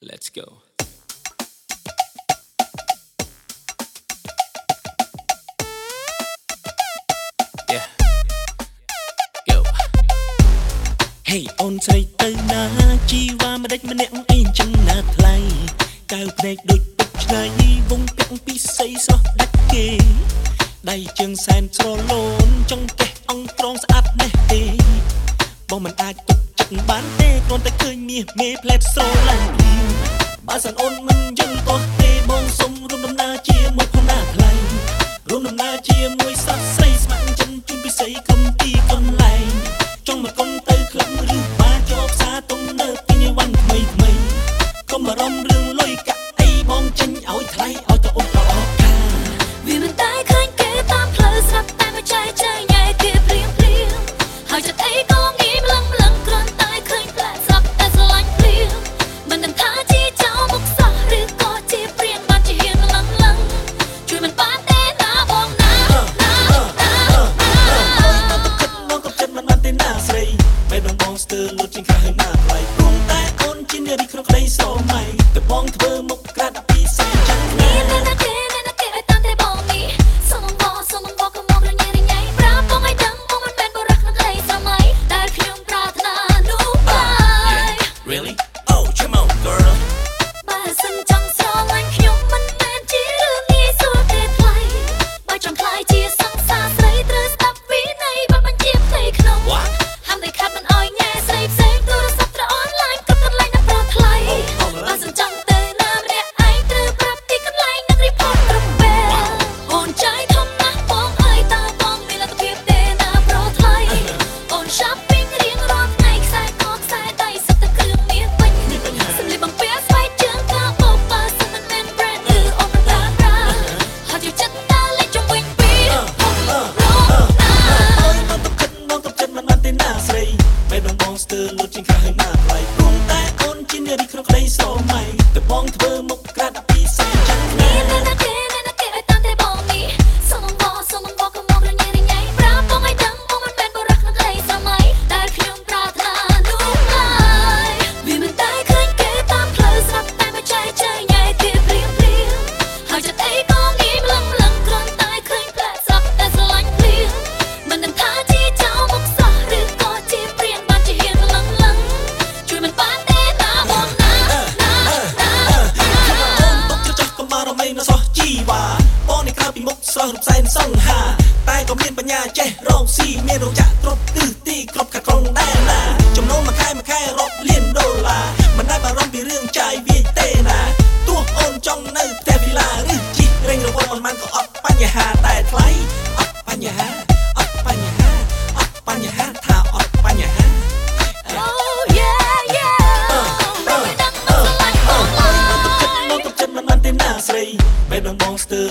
Let's go. Yeah. Yo. Hey អូនស្រីទៅណាជីវ៉ាមិនដេចម្នាក់អីចឹងណាថ្លៃកៅភ្នែកដូចទឹកឆ្នៃវងពាក់ពីស័យស្រស់ដាច់គេដៃជើងសែនស្រលូនចង់ ងាយផ្លែស្រឡាញ់បើសិនអូនមិនយល់ទោះទេបងសុំរួមដំណើរជាមួយខ្ញុំណាថ្លៃរួមដំណើរជាមួយសត្វស្រីស្ម័គ្រចិត្តជូនពិសីកំទី មុខស្រស់រំសាយសង្ហា តែក៏មានបញ្ញាចេះរកស៊ីមានរោងចក្រគ្រប់ទិសទីគ្រប់ខាងក្រុងដែរណាចំណូលមួយខែមួយខែរាប់លានដុល្លារមិនដែលបារម្ភពីរឿងចាយវាយទេណាទោះអូនចង់នៅផ្ទះវិឡាឬជីករេងរវល់មិនបានក៏អត់បញ្ហាដែរថ្លៃអត់បញ្ហាអត់បញ្ហាអត់បញ្ហាថាអត់បញ្ហាស្រីបែបដំបងស្ទើរ